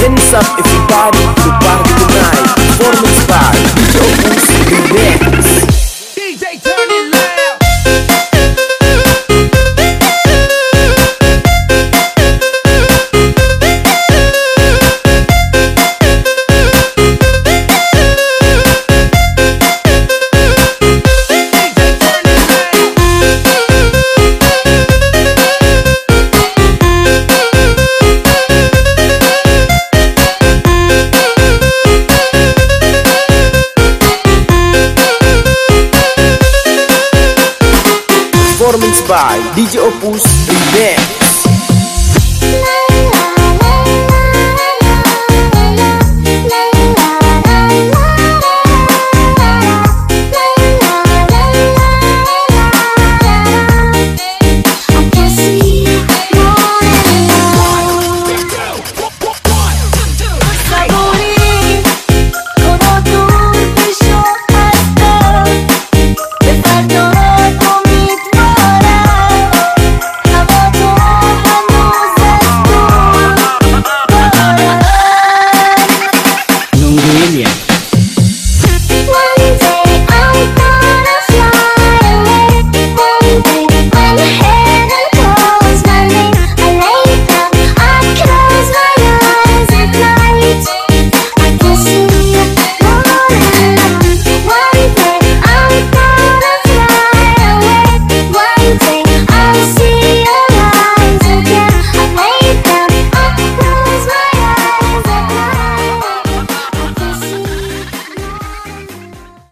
What's up everybody to party tonight Performance by DJ Opus Remix. DJ turn it loud by DJ Opus Remix